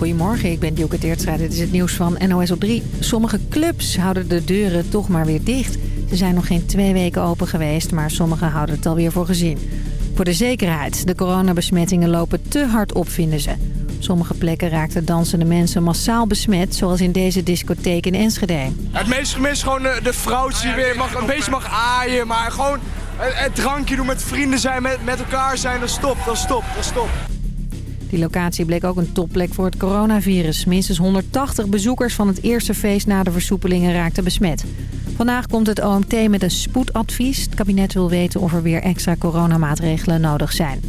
Goedemorgen, ik ben Dielke Teertstra. Dit is het nieuws van NOS op 3. Sommige clubs houden de deuren toch maar weer dicht. Ze zijn nog geen twee weken open geweest, maar sommigen houden het alweer voor gezien. Voor de zekerheid, de coronabesmettingen lopen te hard op, vinden ze. Sommige plekken raakten dansende mensen massaal besmet, zoals in deze discotheek in Enschede. Het meest gemist is gewoon de, de vrouwtje die weer mag, een beetje mag aaien, maar gewoon het, het drankje doen met vrienden zijn, met, met elkaar zijn, dat stopt, dat stopt, dat stopt. Die locatie bleek ook een topplek voor het coronavirus. Minstens 180 bezoekers van het eerste feest na de versoepelingen raakten besmet. Vandaag komt het OMT met een spoedadvies. Het kabinet wil weten of er weer extra coronamaatregelen nodig zijn.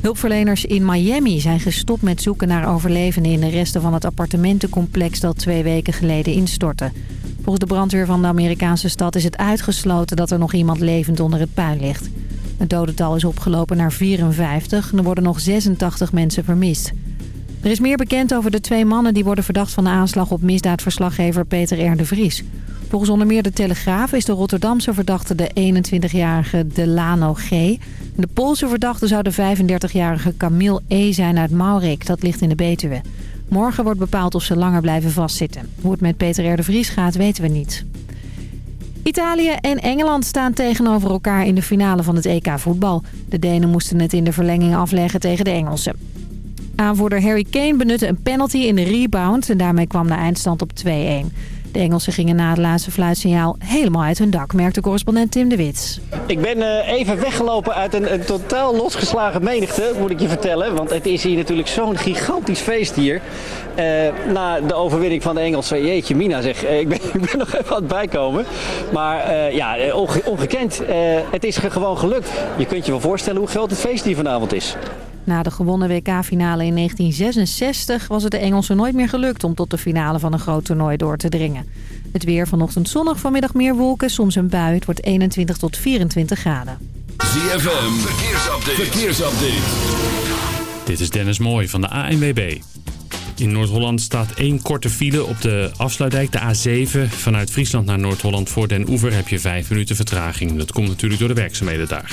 Hulpverleners in Miami zijn gestopt met zoeken naar overlevenden in de resten van het appartementencomplex dat twee weken geleden instortte. Volgens de brandweer van de Amerikaanse stad is het uitgesloten dat er nog iemand levend onder het puin ligt. Het dodental is opgelopen naar 54 en er worden nog 86 mensen vermist. Er is meer bekend over de twee mannen die worden verdacht van de aanslag op misdaadverslaggever Peter R. de Vries. Volgens onder meer de Telegraaf is de Rotterdamse verdachte de 21-jarige Delano G. De Poolse verdachte zou de 35-jarige Camille E. zijn uit Maurik, dat ligt in de Betuwe. Morgen wordt bepaald of ze langer blijven vastzitten. Hoe het met Peter R. de Vries gaat weten we niet. Italië en Engeland staan tegenover elkaar in de finale van het EK voetbal. De Denen moesten het in de verlenging afleggen tegen de Engelsen. Aanvoerder Harry Kane benutte een penalty in de rebound en daarmee kwam de eindstand op 2-1. De Engelsen gingen na het laatste fluitsignaal helemaal uit hun dak, merkte correspondent Tim de Wits. Ik ben uh, even weggelopen uit een, een, totaal losgeslagen menigte, moet ik je vertellen. Want het is hier natuurlijk zo'n gigantisch feest hier. Uh, na de overwinning van de Engelsen, jeetje Mina zeg, uh, ik, ben, ik ben nog even aan het bijkomen. Maar ja, onge ongekend. het is gewoon gelukt. Je kunt je wel voorstellen hoe groot het feest hier vanavond is. Na de gewonnen WK-finale in 1966 was het de Engelsen nooit meer gelukt om tot de finale van een groot toernooi door te dringen. Het weer vanochtend zonnig, vanmiddag meer wolken, soms een bui. Het wordt 21 tot 24 graden. ZFM, verkeersupdate. verkeersupdate. Dit is Dennis Mooij van de ANWB. In Noord-Holland staat één korte file op de afsluitdijk, de A7. Vanuit Friesland naar Noord-Holland voor Den Oever heb je vijf minuten vertraging. Dat komt natuurlijk door de werkzaamheden daar.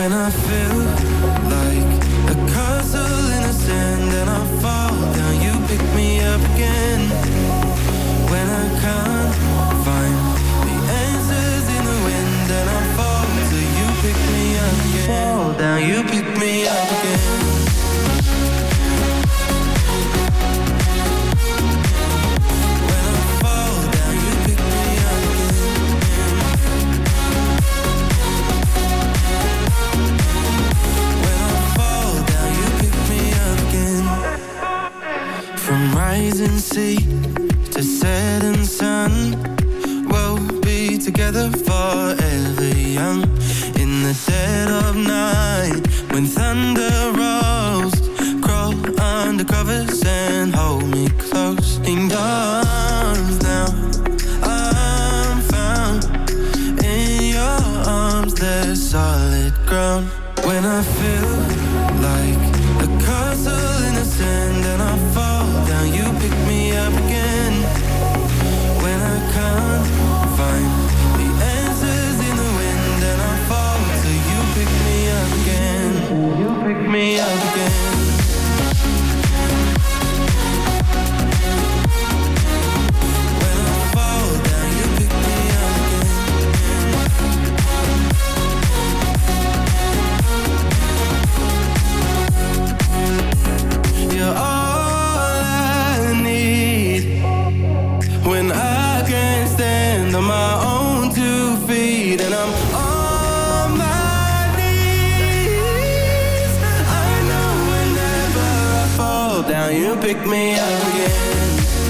when I feel together forever young. In the dead of night. you pick me up again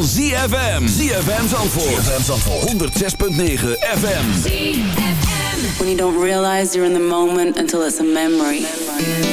van ZFM. ZFM Zandvoort. ZFM Zandvoort. 106.9 FM. ZFM. When you don't realize you're in the moment until it's a memory.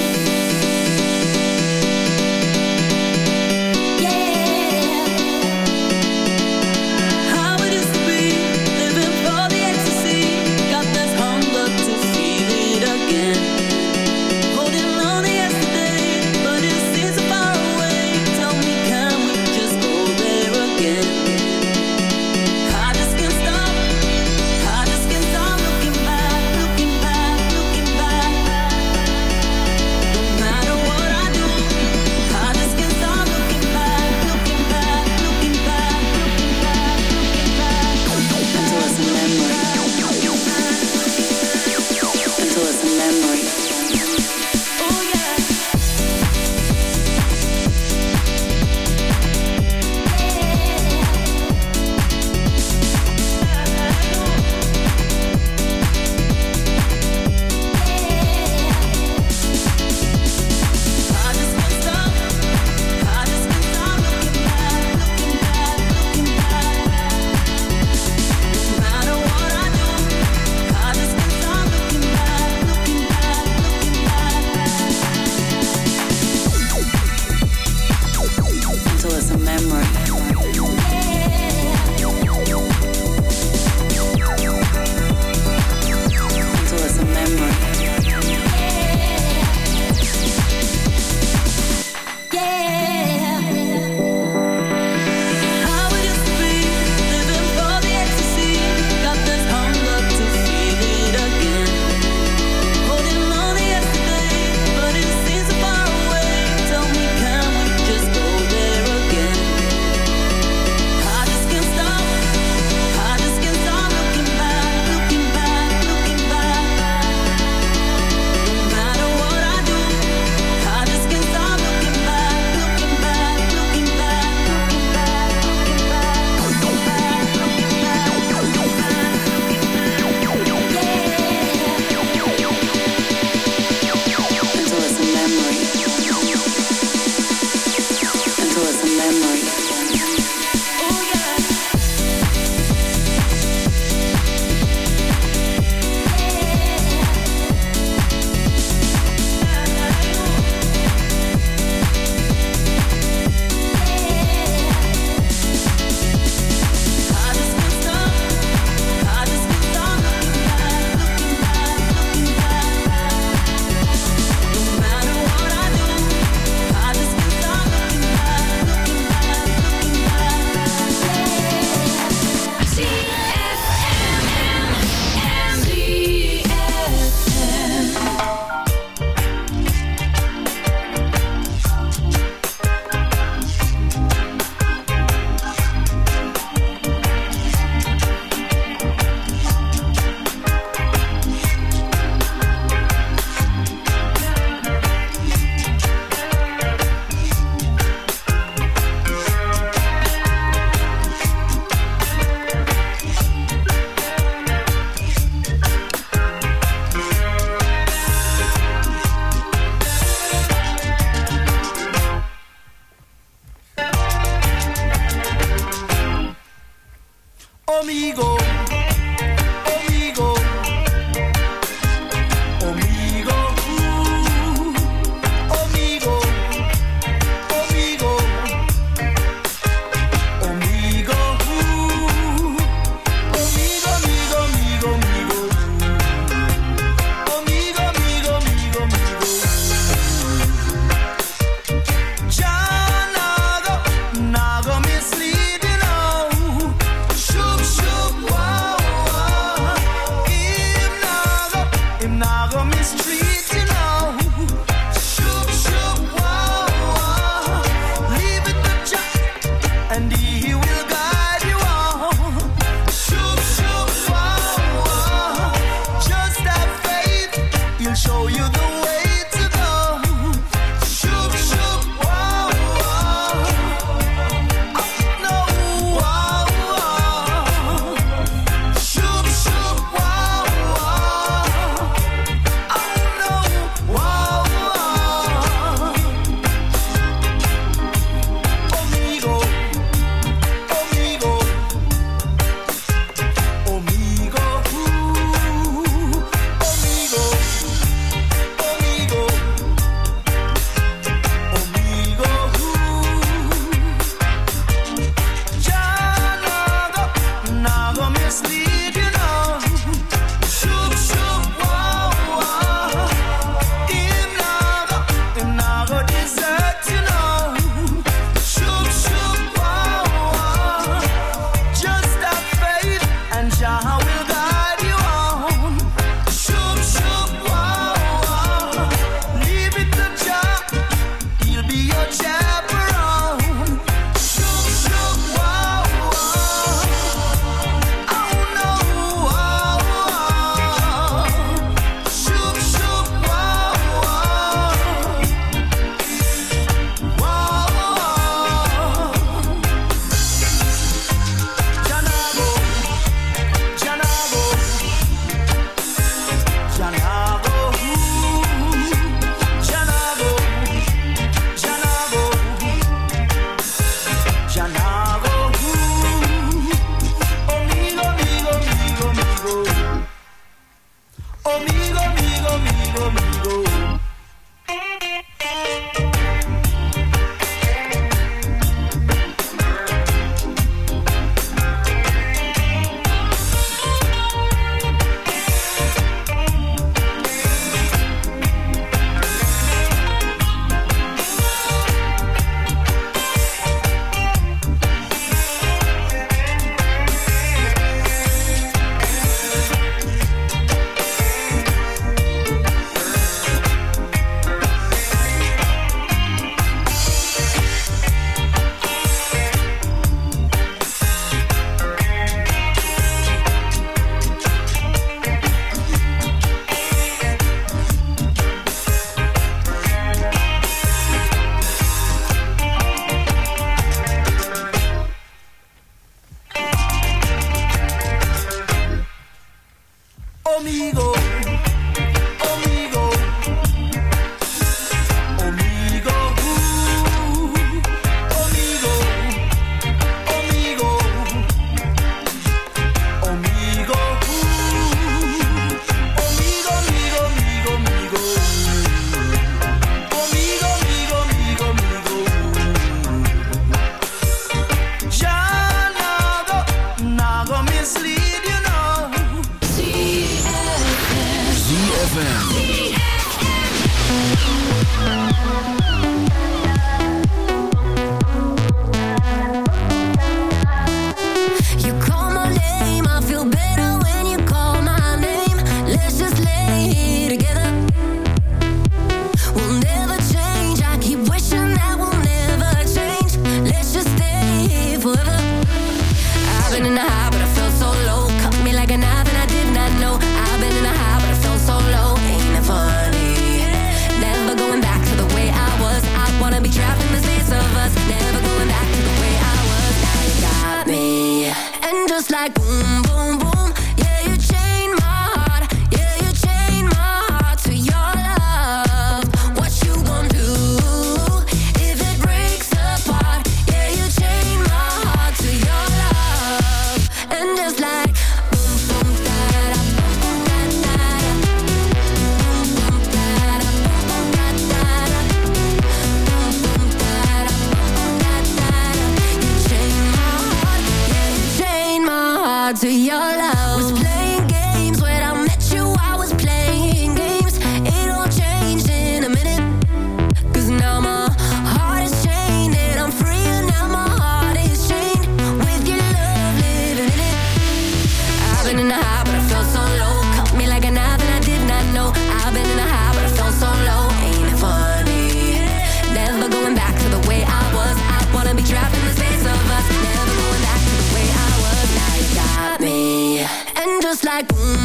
like. Mm.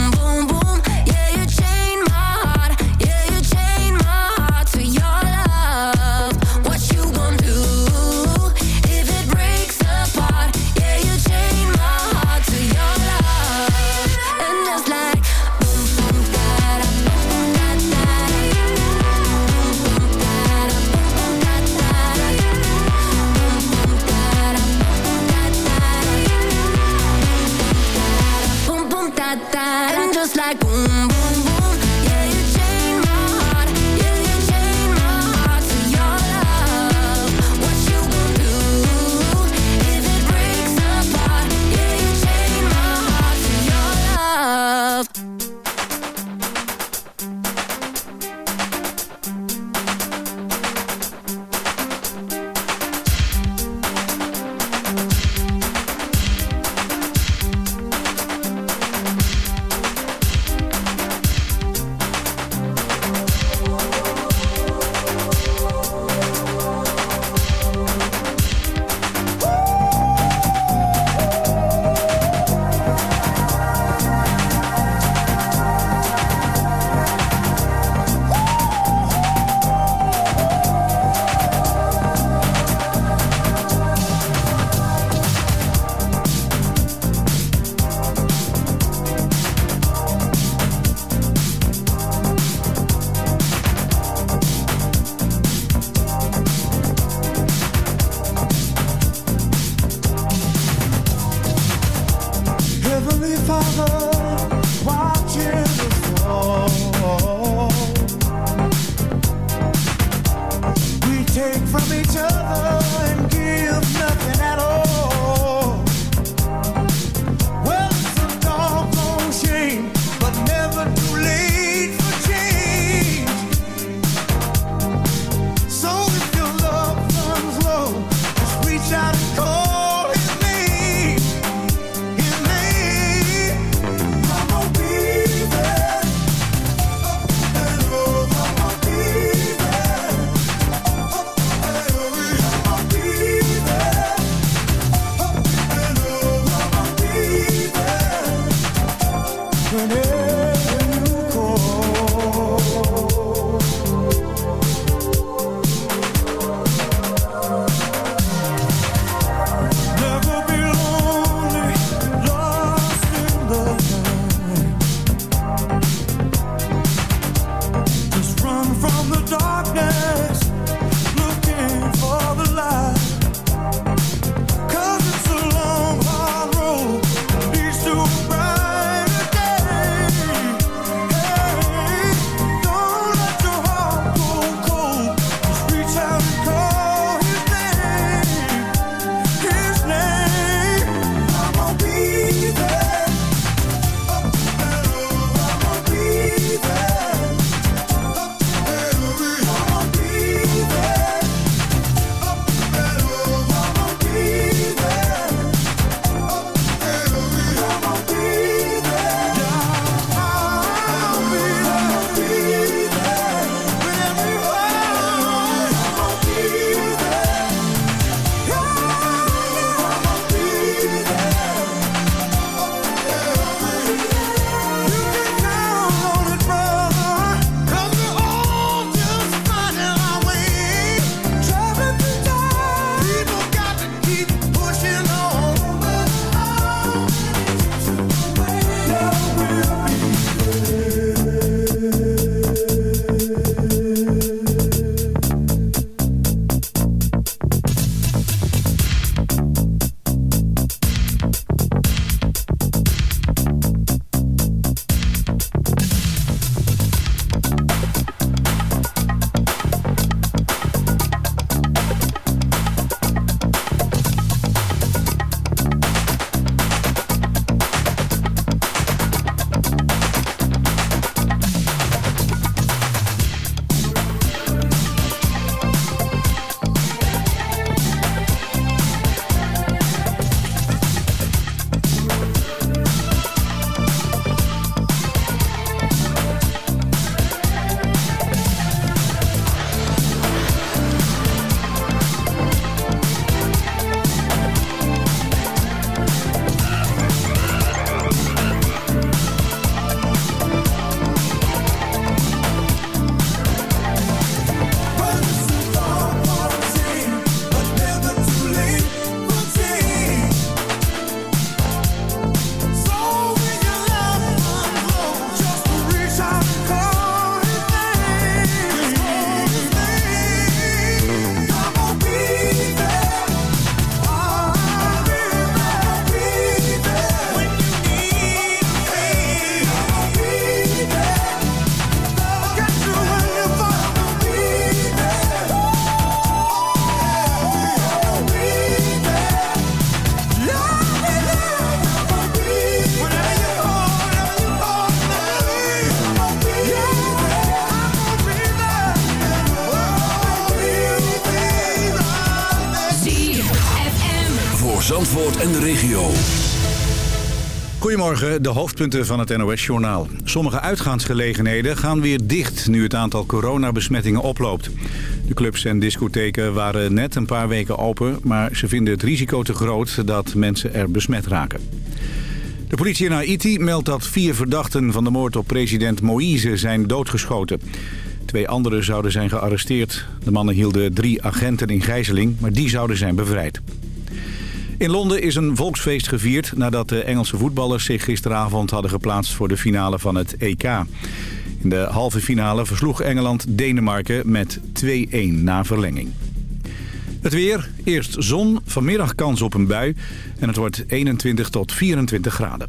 Take from each other regio. Goedemorgen, de hoofdpunten van het NOS-journaal. Sommige uitgaansgelegenheden gaan weer dicht nu het aantal coronabesmettingen oploopt. De clubs en discotheken waren net een paar weken open... maar ze vinden het risico te groot dat mensen er besmet raken. De politie in Haiti meldt dat vier verdachten van de moord op president Moïse zijn doodgeschoten. Twee anderen zouden zijn gearresteerd. De mannen hielden drie agenten in gijzeling, maar die zouden zijn bevrijd. In Londen is een volksfeest gevierd nadat de Engelse voetballers zich gisteravond hadden geplaatst voor de finale van het EK. In de halve finale versloeg Engeland Denemarken met 2-1 na verlenging. Het weer, eerst zon, vanmiddag kans op een bui en het wordt 21 tot 24 graden.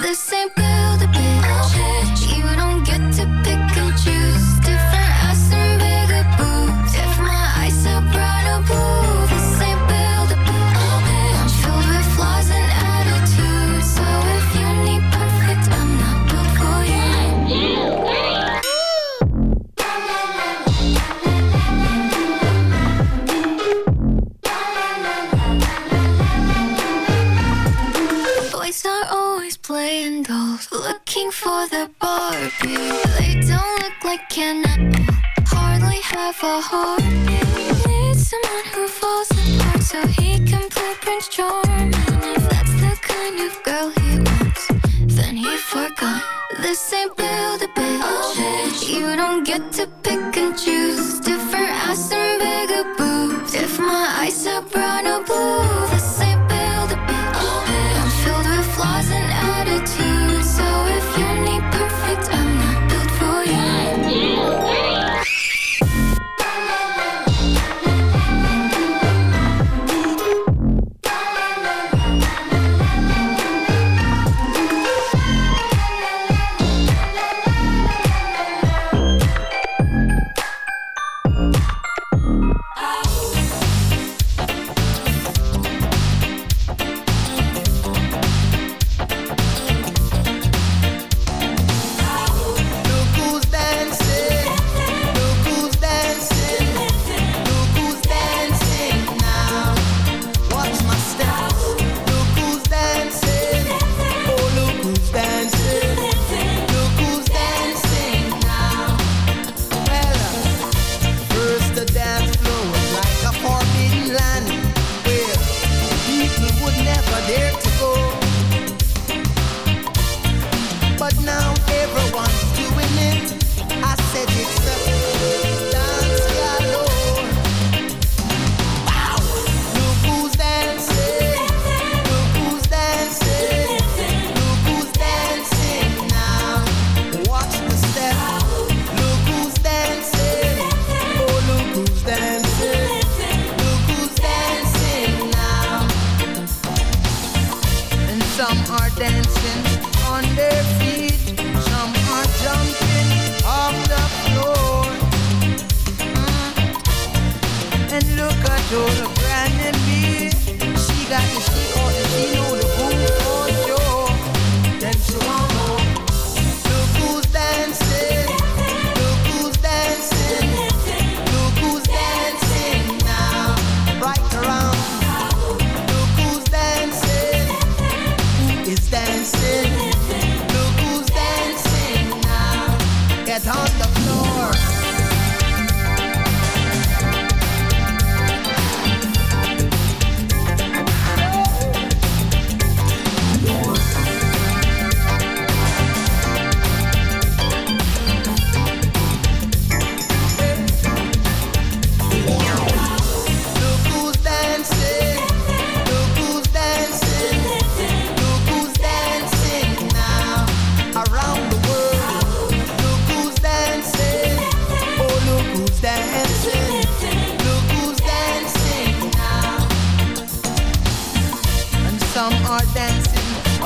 This ain't build can hardly have a heart. Need someone who falls apart So he can play Prince Charming. If that's the kind of girl he wants Then he forgot. This ain't build-a-bitch You don't get to pick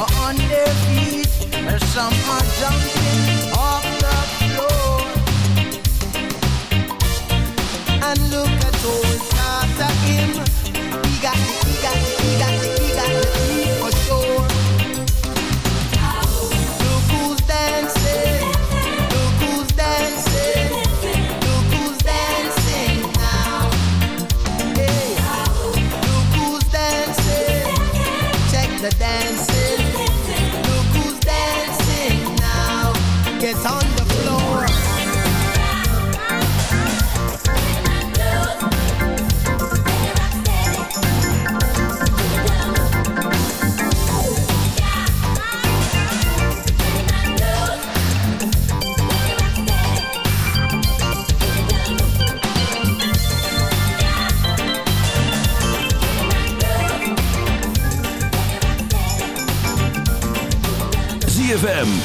on their feet, and some are jumping off the floor. And look at got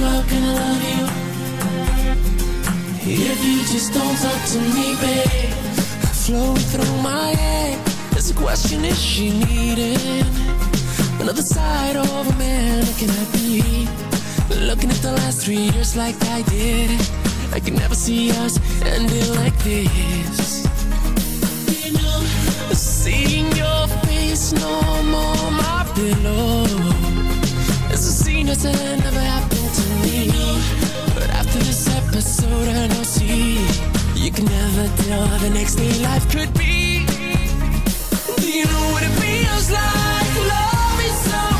How can I love you? If you just don't talk to me, babe Flowing through my head. There's a question, is she needing Another side of a man, can I be? Looking at the last three years like I did. I can never see us ending like this. Seeing your face no more my pillow. It's a scene that never happened But after this episode I see. You can never tell how the next day life could be. Do you know what it feels like? Love is someone